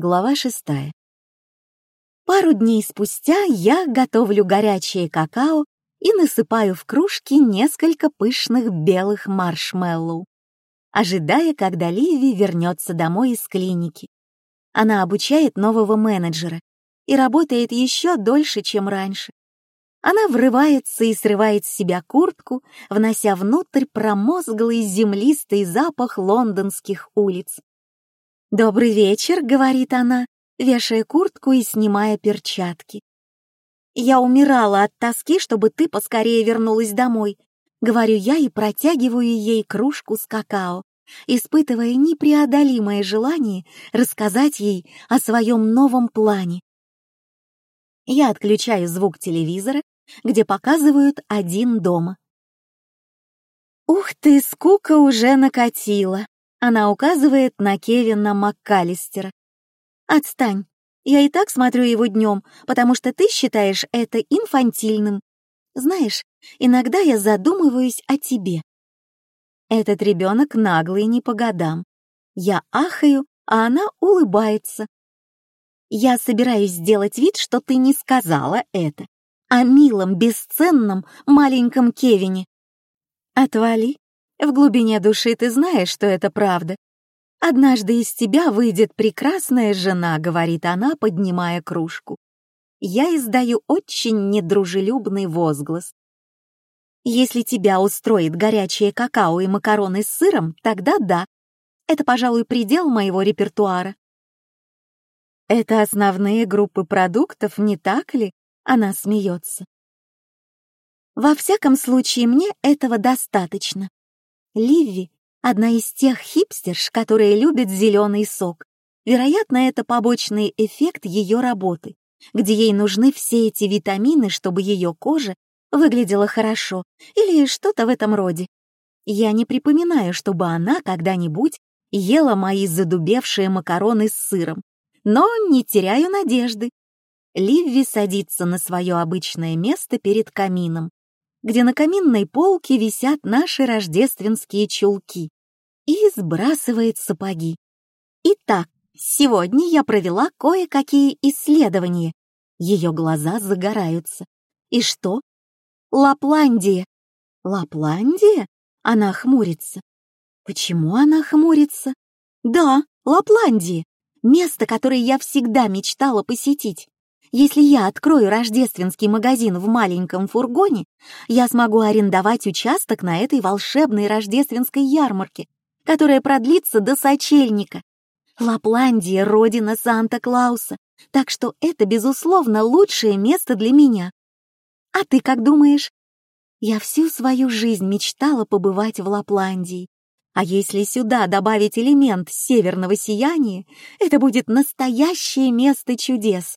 Глава шестая. Пару дней спустя я готовлю горячее какао и насыпаю в кружки несколько пышных белых маршмеллоу, ожидая, когда Ливи вернется домой из клиники. Она обучает нового менеджера и работает еще дольше, чем раньше. Она врывается и срывает с себя куртку, внося внутрь промозглый землистый запах лондонских улиц. «Добрый вечер», — говорит она, вешая куртку и снимая перчатки. «Я умирала от тоски, чтобы ты поскорее вернулась домой», — говорю я и протягиваю ей кружку с какао, испытывая непреодолимое желание рассказать ей о своем новом плане. Я отключаю звук телевизора, где показывают один дома. Ух ты, скука уже накатила. Она указывает на Кевина МакКаллистера. «Отстань. Я и так смотрю его днем, потому что ты считаешь это инфантильным. Знаешь, иногда я задумываюсь о тебе. Этот ребенок наглый не по годам. Я ахаю, а она улыбается. Я собираюсь сделать вид, что ты не сказала это. О милом, бесценном маленьком Кевине. Отвали, в глубине души ты знаешь, что это правда. Однажды из тебя выйдет прекрасная жена, говорит она, поднимая кружку. Я издаю очень недружелюбный возглас. Если тебя устроит горячее какао и макароны с сыром, тогда да. Это, пожалуй, предел моего репертуара. Это основные группы продуктов, не так ли? Она смеется. Во всяком случае, мне этого достаточно. Ливи — одна из тех хипстерш, которые любят зеленый сок. Вероятно, это побочный эффект ее работы, где ей нужны все эти витамины, чтобы ее кожа выглядела хорошо или что-то в этом роде. Я не припоминаю, чтобы она когда-нибудь ела мои задубевшие макароны с сыром, но не теряю надежды. Ливи садится на свое обычное место перед камином, где на каминной полке висят наши рождественские чулки, и сбрасывает сапоги. Итак, сегодня я провела кое-какие исследования. Ее глаза загораются. И что? Лапландия. Лапландия? Она хмурится. Почему она хмурится? Да, Лапландия. Место, которое я всегда мечтала посетить. Если я открою рождественский магазин в маленьком фургоне, я смогу арендовать участок на этой волшебной рождественской ярмарке, которая продлится до сочельника. Лапландия — родина Санта-Клауса, так что это, безусловно, лучшее место для меня. А ты как думаешь? Я всю свою жизнь мечтала побывать в Лапландии. А если сюда добавить элемент северного сияния, это будет настоящее место чудес.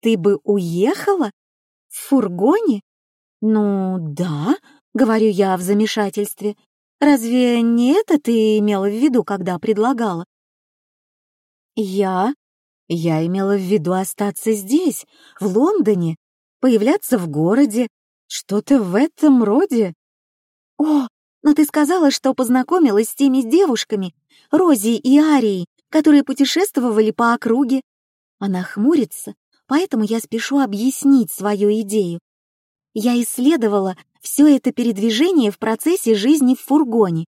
Ты бы уехала? В фургоне? Ну, да, говорю я в замешательстве. Разве не это ты имела в виду, когда предлагала? Я? Я имела в виду остаться здесь, в Лондоне, появляться в городе, что-то в этом роде. О, но ты сказала, что познакомилась с теми девушками, Рози и Арией, которые путешествовали по округе. Она хмурится, поэтому я спешу объяснить свою идею. Я исследовала все это передвижение в процессе жизни в фургоне.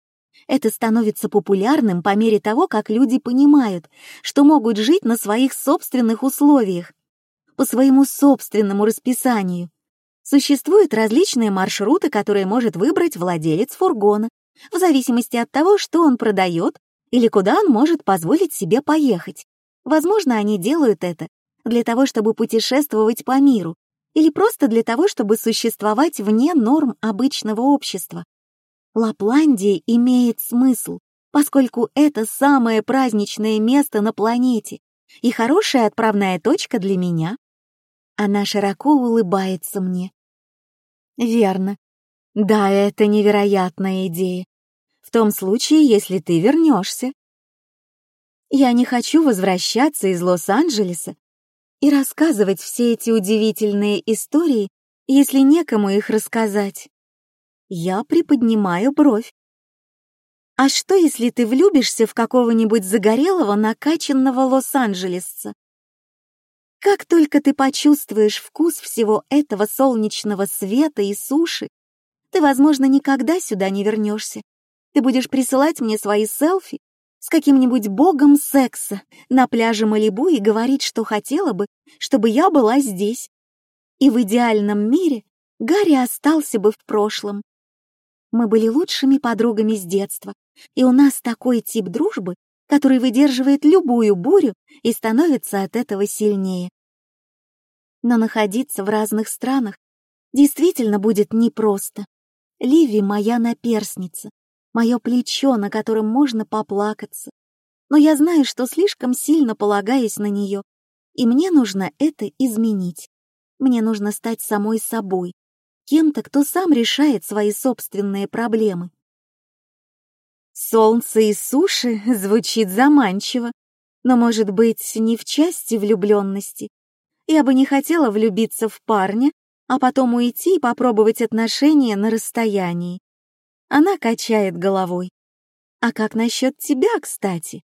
Это становится популярным по мере того, как люди понимают, что могут жить на своих собственных условиях, по своему собственному расписанию. Существуют различные маршруты, которые может выбрать владелец фургона, в зависимости от того, что он продает или куда он может позволить себе поехать. Возможно, они делают это для того, чтобы путешествовать по миру, или просто для того, чтобы существовать вне норм обычного общества. Лапландия имеет смысл, поскольку это самое праздничное место на планете и хорошая отправная точка для меня. Она широко улыбается мне. Верно. Да, это невероятная идея. В том случае, если ты вернешься. Я не хочу возвращаться из Лос-Анджелеса и рассказывать все эти удивительные истории, если некому их рассказать. Я приподнимаю бровь. А что, если ты влюбишься в какого-нибудь загорелого, накачанного лос-анджелесца? Как только ты почувствуешь вкус всего этого солнечного света и суши, ты, возможно, никогда сюда не вернешься. Ты будешь присылать мне свои селфи с каким-нибудь богом секса на пляже Малибу и говорить, что хотела бы, чтобы я была здесь. И в идеальном мире Гарри остался бы в прошлом. Мы были лучшими подругами с детства, и у нас такой тип дружбы, который выдерживает любую бурю и становится от этого сильнее. Но находиться в разных странах действительно будет непросто. Ливи — моя наперсница, мое плечо, на котором можно поплакаться. Но я знаю, что слишком сильно полагаюсь на нее, и мне нужно это изменить. Мне нужно стать самой собой, кем-то, кто сам решает свои собственные проблемы. Солнце и суши звучит заманчиво, но, может быть, не в части влюбленности. Я бы не хотела влюбиться в парня, а потом уйти и попробовать отношения на расстоянии. Она качает головой. А как насчет тебя, кстати?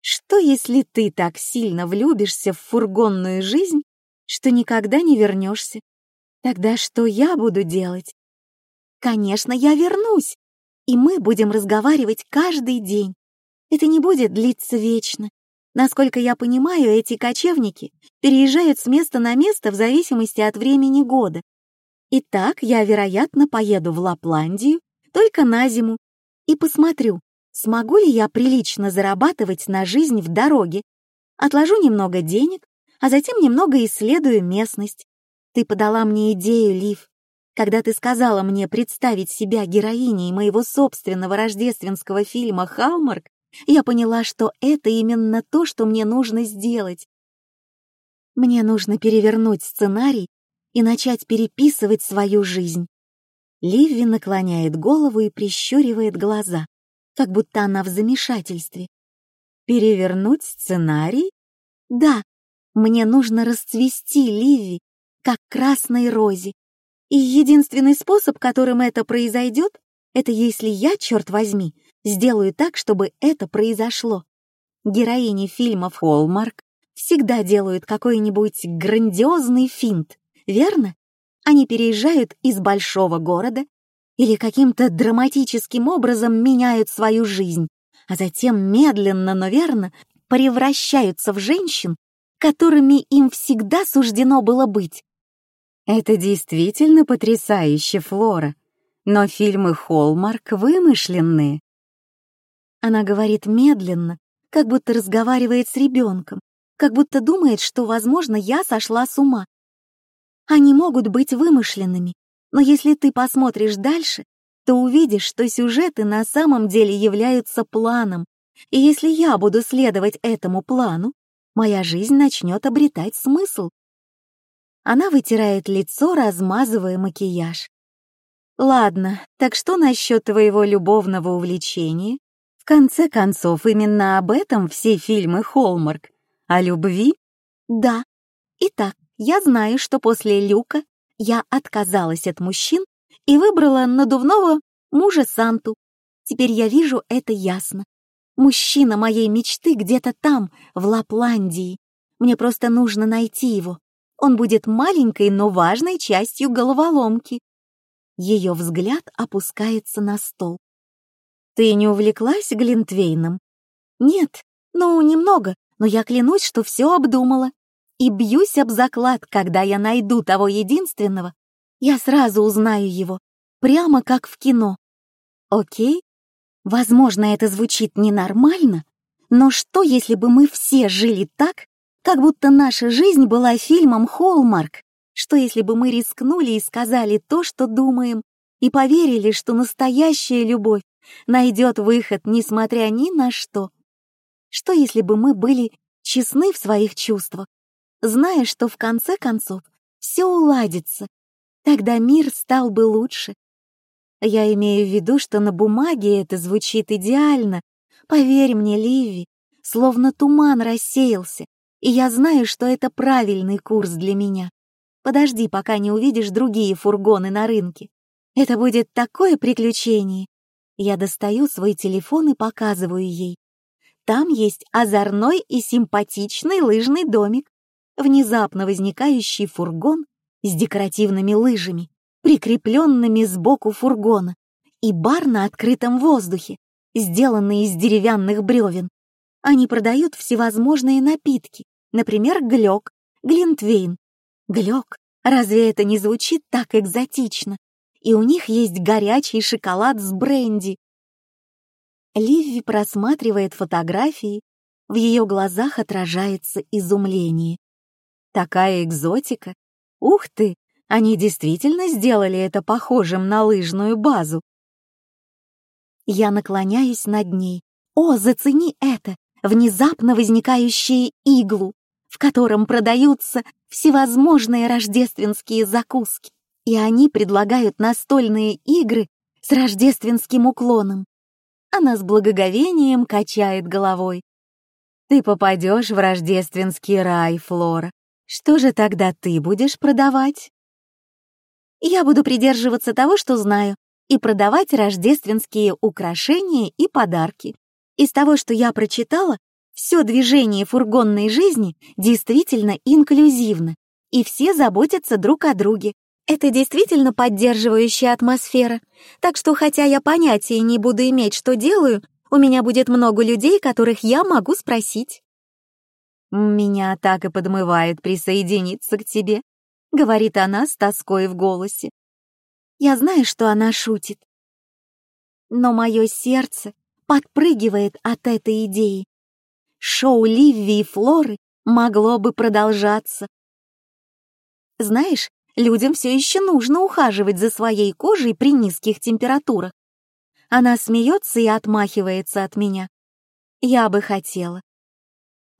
Что, если ты так сильно влюбишься в фургонную жизнь, что никогда не вернешься? Тогда что я буду делать? Конечно, я вернусь, и мы будем разговаривать каждый день. Это не будет длиться вечно. Насколько я понимаю, эти кочевники переезжают с места на место в зависимости от времени года. Итак, я, вероятно, поеду в Лапландию только на зиму и посмотрю, смогу ли я прилично зарабатывать на жизнь в дороге. Отложу немного денег, а затем немного исследую местность. Ты подала мне идею, Лив. Когда ты сказала мне представить себя героиней моего собственного рождественского фильма «Халмарк», я поняла, что это именно то, что мне нужно сделать. Мне нужно перевернуть сценарий и начать переписывать свою жизнь. Ливи наклоняет голову и прищуривает глаза, как будто она в замешательстве. Перевернуть сценарий? Да, мне нужно расцвести Ливи, как красной розе. И единственный способ, которым это произойдет, это если я, черт возьми, сделаю так, чтобы это произошло. Героини фильмов «Холмарк» всегда делают какой-нибудь грандиозный финт, верно? Они переезжают из большого города или каким-то драматическим образом меняют свою жизнь, а затем медленно, но верно превращаются в женщин, которыми им всегда суждено было быть. Это действительно потрясающе, Флора, но фильмы Холмарк вымышленные. Она говорит медленно, как будто разговаривает с ребенком, как будто думает, что, возможно, я сошла с ума. Они могут быть вымышленными, но если ты посмотришь дальше, то увидишь, что сюжеты на самом деле являются планом, и если я буду следовать этому плану, моя жизнь начнет обретать смысл. Она вытирает лицо, размазывая макияж. Ладно, так что насчет твоего любовного увлечения? В конце концов, именно об этом все фильмы Холмарк. О любви? Да. Итак, я знаю, что после Люка я отказалась от мужчин и выбрала надувного мужа Санту. Теперь я вижу это ясно. Мужчина моей мечты где-то там, в Лапландии. Мне просто нужно найти его. Он будет маленькой, но важной частью головоломки. Ее взгляд опускается на стол. Ты не увлеклась Глинтвейном? Нет, ну, немного, но я клянусь, что все обдумала и бьюсь об заклад, когда я найду того единственного, я сразу узнаю его, прямо как в кино. Окей? Возможно, это звучит ненормально, но что, если бы мы все жили так, как будто наша жизнь была фильмом «Холмарк»? Что, если бы мы рискнули и сказали то, что думаем, и поверили, что настоящая любовь найдет выход, несмотря ни на что? Что, если бы мы были честны в своих чувствах, зная, что в конце концов все уладится. Тогда мир стал бы лучше. Я имею в виду, что на бумаге это звучит идеально. Поверь мне, Ливи, словно туман рассеялся, и я знаю, что это правильный курс для меня. Подожди, пока не увидишь другие фургоны на рынке. Это будет такое приключение. Я достаю свой телефон и показываю ей. Там есть озорной и симпатичный лыжный домик, внезапно возникающий фургон с декоративными лыжами, прикрепленными сбоку фургона, и бар на открытом воздухе, сделанный из деревянных бревен. Они продают всевозможные напитки, например, глёк, глинтвейн. Глёк, разве это не звучит так экзотично? И у них есть горячий шоколад с бренди. Ливи просматривает фотографии, в ее глазах отражается изумление. Такая экзотика. Ух ты, они действительно сделали это похожим на лыжную базу. Я наклоняюсь над ней. О, зацени это! Внезапно возникающие иглу, в котором продаются всевозможные рождественские закуски. И они предлагают настольные игры с рождественским уклоном. Она с благоговением качает головой. Ты попадешь в рождественский рай, Флора. Что же тогда ты будешь продавать? Я буду придерживаться того, что знаю, и продавать рождественские украшения и подарки. Из того, что я прочитала, все движение фургонной жизни действительно инклюзивно, и все заботятся друг о друге. Это действительно поддерживающая атмосфера, так что хотя я понятия не буду иметь, что делаю, у меня будет много людей, которых я могу спросить. «Меня так и подмывает присоединиться к тебе», — говорит она с тоской в голосе. Я знаю, что она шутит. Но мое сердце подпрыгивает от этой идеи. Шоу Ливи и Флоры могло бы продолжаться. Знаешь, людям все еще нужно ухаживать за своей кожей при низких температурах. Она смеется и отмахивается от меня. Я бы хотела.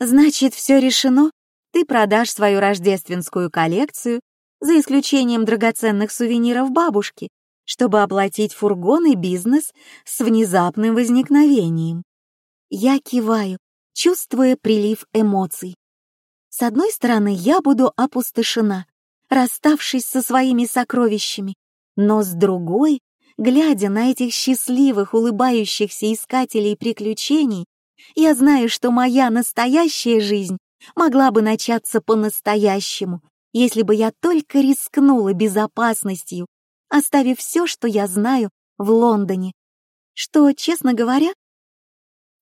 Значит, все решено? Ты продашь свою рождественскую коллекцию, за исключением драгоценных сувениров бабушки, чтобы оплатить фургон и бизнес с внезапным возникновением. Я киваю, чувствуя прилив эмоций. С одной стороны, я буду опустошена, расставшись со своими сокровищами, но с другой, глядя на этих счастливых, улыбающихся искателей приключений, я знаю, что моя настоящая жизнь могла бы начаться по-настоящему, если бы я только рискнула безопасностью, оставив все, что я знаю, в Лондоне, что, честно говоря,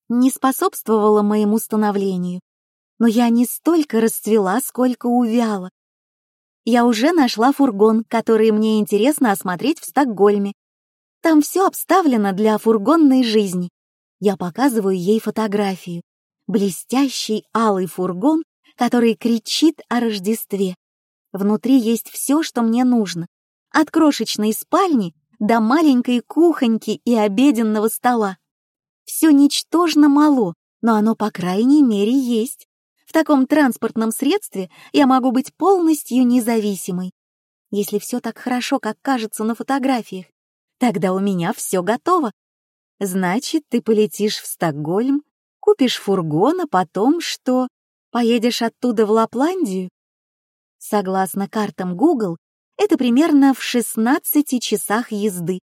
не способствовало моему становлению. Но я не столько расцвела, сколько увяла. Я уже нашла фургон, который мне интересно осмотреть в Стокгольме. Там все обставлено для фургонной жизни. Я показываю ей фотографию. Блестящий алый фургон, который кричит о Рождестве. Внутри есть все, что мне нужно. От крошечной спальни до маленькой кухоньки и обеденного стола. Все ничтожно мало, но оно, по крайней мере, есть. В таком транспортном средстве я могу быть полностью независимой. Если все так хорошо, как кажется на фотографиях, тогда у меня все готово. Значит, ты полетишь в Стокгольм, купишь фургон, а потом что? Поедешь оттуда в Лапландию? Согласно картам Google, это примерно в 16 часах езды.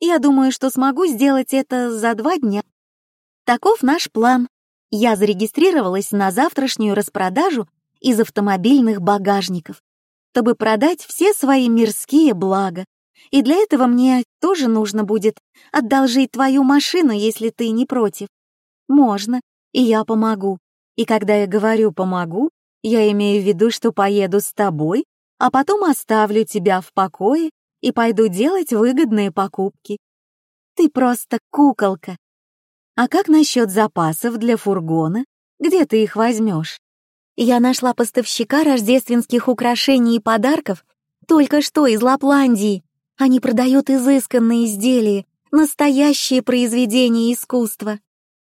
Я думаю, что смогу сделать это за два дня. Таков наш план. Я зарегистрировалась на завтрашнюю распродажу из автомобильных багажников, чтобы продать все свои мирские блага, и для этого мне тоже нужно будет одолжить твою машину, если ты не против. Можно, и я помогу. И когда я говорю «помогу», я имею в виду, что поеду с тобой, а потом оставлю тебя в покое и пойду делать выгодные покупки. Ты просто куколка. А как насчет запасов для фургона? Где ты их возьмешь? Я нашла поставщика рождественских украшений и подарков только что из Лапландии. Они продают изысканные изделия, настоящие произведения искусства.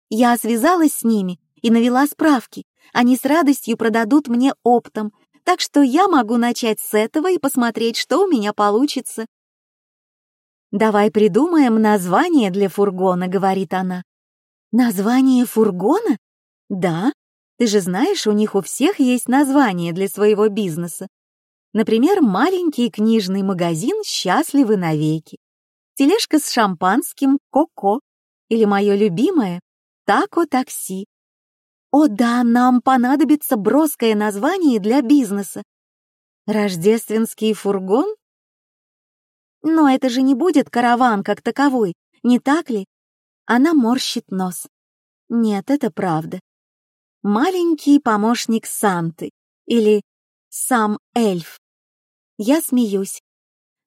Я связалась с ними и навела справки. Они с радостью продадут мне оптом, так что я могу начать с этого и посмотреть, что у меня получится. «Давай придумаем название для фургона», — говорит она. «Название фургона? Да. Ты же знаешь, у них у всех есть название для своего бизнеса. Например, маленький книжный магазин «Счастливы навеки». тележка с шампанским, коко или мое любимое тако-такси. О да, нам понадобится броское название для бизнеса. Рождественский фургон? Но это же не будет караван как таковой, не так ли? Она морщит нос. Нет, это правда. Маленький помощник Санты или сам эльф. Я смеюсь.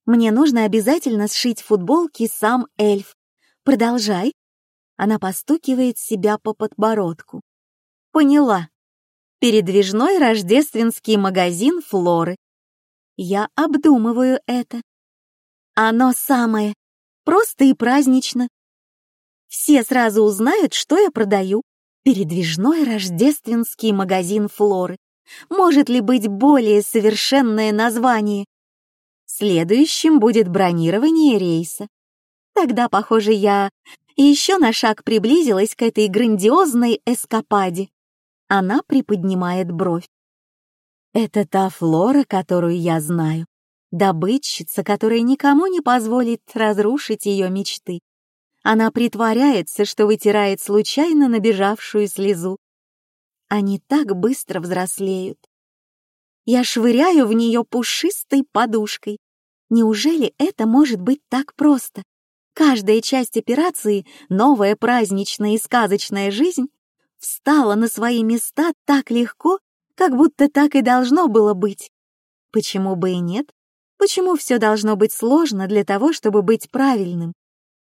Мне нужно обязательно сшить футболки сам эльф. Продолжай. Она постукивает себя по подбородку. Поняла. Передвижной рождественский магазин Флоры. Я обдумываю это. Оно самое. Просто и празднично. Все сразу узнают, что я продаю. Передвижной рождественский магазин Флоры. Может ли быть более совершенное название? Следующим будет бронирование рейса. Тогда, похоже, я еще на шаг приблизилась к этой грандиозной эскападе. Она приподнимает бровь. Это та Флора, которую я знаю. Добытчица, которая никому не позволит разрушить ее мечты. Она притворяется, что вытирает случайно набежавшую слезу. Они так быстро взрослеют. Я швыряю в нее пушистой подушкой. Неужели это может быть так просто? Каждая часть операции, новая праздничная и сказочная жизнь, встала на свои места так легко, как будто так и должно было быть. Почему бы и нет? Почему все должно быть сложно для того, чтобы быть правильным?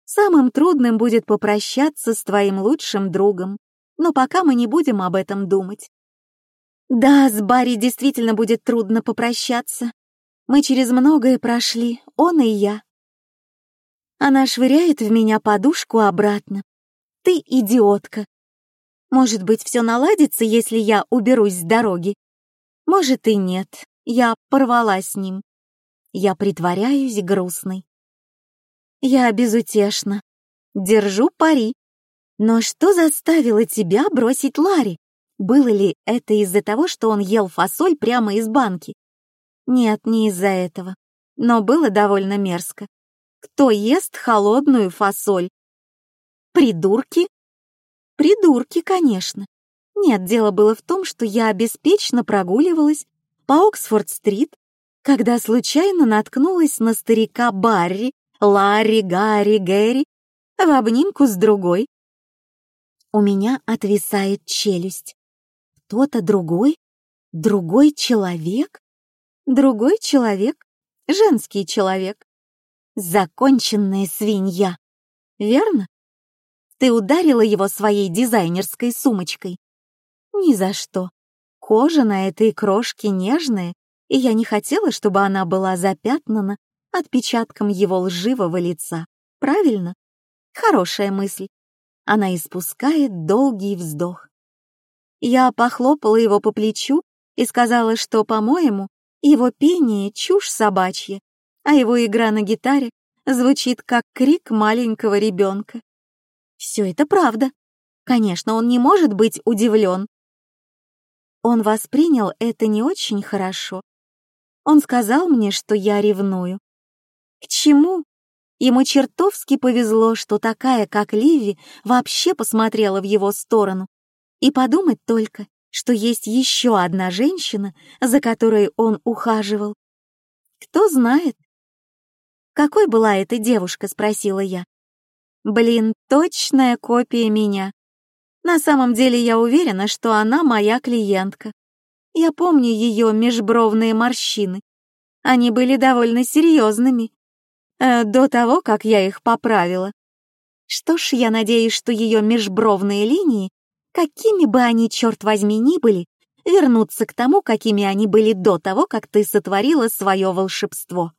Самым трудным будет попрощаться с твоим лучшим другом, но пока мы не будем об этом думать. Да, с Барри действительно будет трудно попрощаться. Мы через многое прошли, он и я. Она швыряет в меня подушку обратно. Ты идиотка. Может быть, все наладится, если я уберусь с дороги? Может и нет. Я порвала с ним. Я притворяюсь грустной. Я безутешна. Держу пари. Но что заставило тебя бросить Ларри? Было ли это из-за того, что он ел фасоль прямо из банки? Нет, не из-за этого. Но было довольно мерзко. Кто ест холодную фасоль? Придурки? Придурки, конечно. Нет, дело было в том, что я беспечно прогуливалась по Оксфорд-стрит, когда случайно наткнулась на старика Барри, Ларри, Гарри, Гэри в обнимку с другой, у меня отвисает челюсть. Кто-то другой? Другой человек? Другой человек? Женский человек. Законченная свинья. Верно? Ты ударила его своей дизайнерской сумочкой? Ни за что. Кожа на этой крошке нежная, и я не хотела, чтобы она была запятнана отпечатком его лживого лица. Правильно? Хорошая мысль она испускает долгий вздох. Я похлопала его по плечу и сказала, что, по-моему, его пение — чушь собачья, а его игра на гитаре звучит как крик маленького ребенка. Все это правда. Конечно, он не может быть удивлен. Он воспринял это не очень хорошо. Он сказал мне, что я ревную. К чему? Ему чертовски повезло, что такая, как Ливи, вообще посмотрела в его сторону. И подумать только, что есть еще одна женщина, за которой он ухаживал. Кто знает? «Какой была эта девушка?» — спросила я. «Блин, точная копия меня. На самом деле я уверена, что она моя клиентка. Я помню ее межбровные морщины. Они были довольно серьезными, э, до того, как я их поправила. Что ж, я надеюсь, что ее межбровные линии, какими бы они, черт возьми, ни были, вернутся к тому, какими они были до того, как ты сотворила свое волшебство.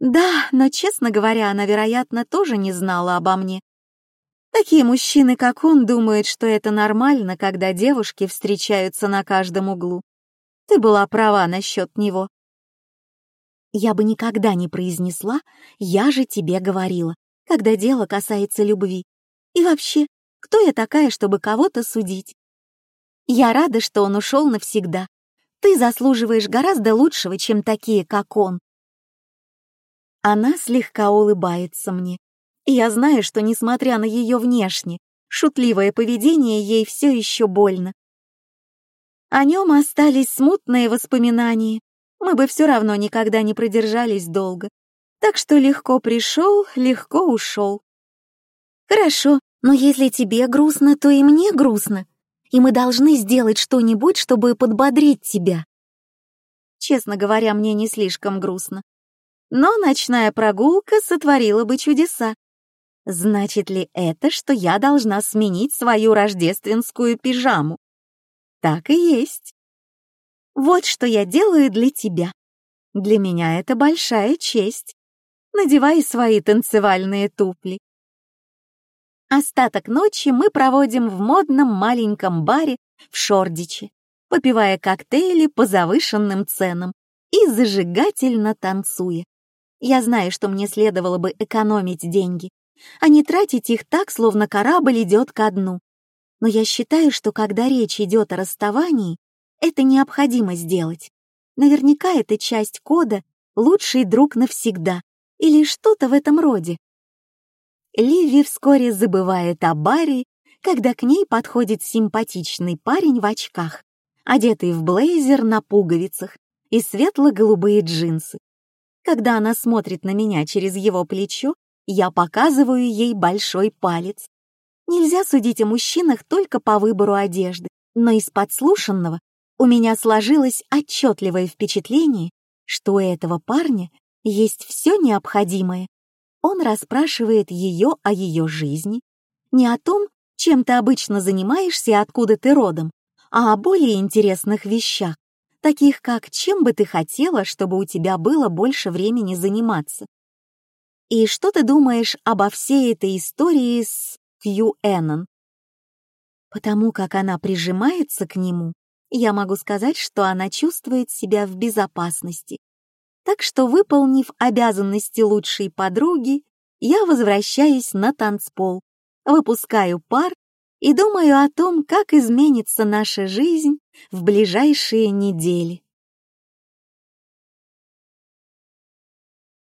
Да, но, честно говоря, она, вероятно, тоже не знала обо мне. Такие мужчины, как он, думают, что это нормально, когда девушки встречаются на каждом углу. Ты была права насчет него я бы никогда не произнесла «я же тебе говорила», когда дело касается любви. И вообще, кто я такая, чтобы кого-то судить? Я рада, что он ушел навсегда. Ты заслуживаешь гораздо лучшего, чем такие, как он. Она слегка улыбается мне, и я знаю, что, несмотря на ее внешне, шутливое поведение ей все еще больно. О нем остались смутные воспоминания, мы бы все равно никогда не продержались долго. Так что легко пришел, легко ушел. Хорошо, но если тебе грустно, то и мне грустно, и мы должны сделать что-нибудь, чтобы подбодрить тебя. Честно говоря, мне не слишком грустно. Но ночная прогулка сотворила бы чудеса. Значит ли это, что я должна сменить свою рождественскую пижаму? Так и есть. Вот что я делаю для тебя. Для меня это большая честь. Надевай свои танцевальные тупли. Остаток ночи мы проводим в модном маленьком баре в Шордиче, попивая коктейли по завышенным ценам и зажигательно танцуя. Я знаю, что мне следовало бы экономить деньги, а не тратить их так, словно корабль идет ко дну. Но я считаю, что когда речь идет о расставании, это необходимо сделать. Наверняка это часть кода «лучший друг навсегда» или что-то в этом роде. Ливи вскоре забывает о Барри, когда к ней подходит симпатичный парень в очках, одетый в блейзер на пуговицах и светло-голубые джинсы. Когда она смотрит на меня через его плечо, я показываю ей большой палец. Нельзя судить о мужчинах только по выбору одежды, но из подслушанного у меня сложилось отчетливое впечатление, что у этого парня есть все необходимое. Он расспрашивает ее о ее жизни, не о том, чем ты обычно занимаешься и откуда ты родом, а о более интересных вещах, таких как чем бы ты хотела, чтобы у тебя было больше времени заниматься. И что ты думаешь обо всей этой истории с Кью Эннон? Потому как она прижимается к нему, я могу сказать, что она чувствует себя в безопасности. Так что, выполнив обязанности лучшей подруги, я возвращаюсь на танцпол, выпускаю пар и думаю о том, как изменится наша жизнь в ближайшие недели.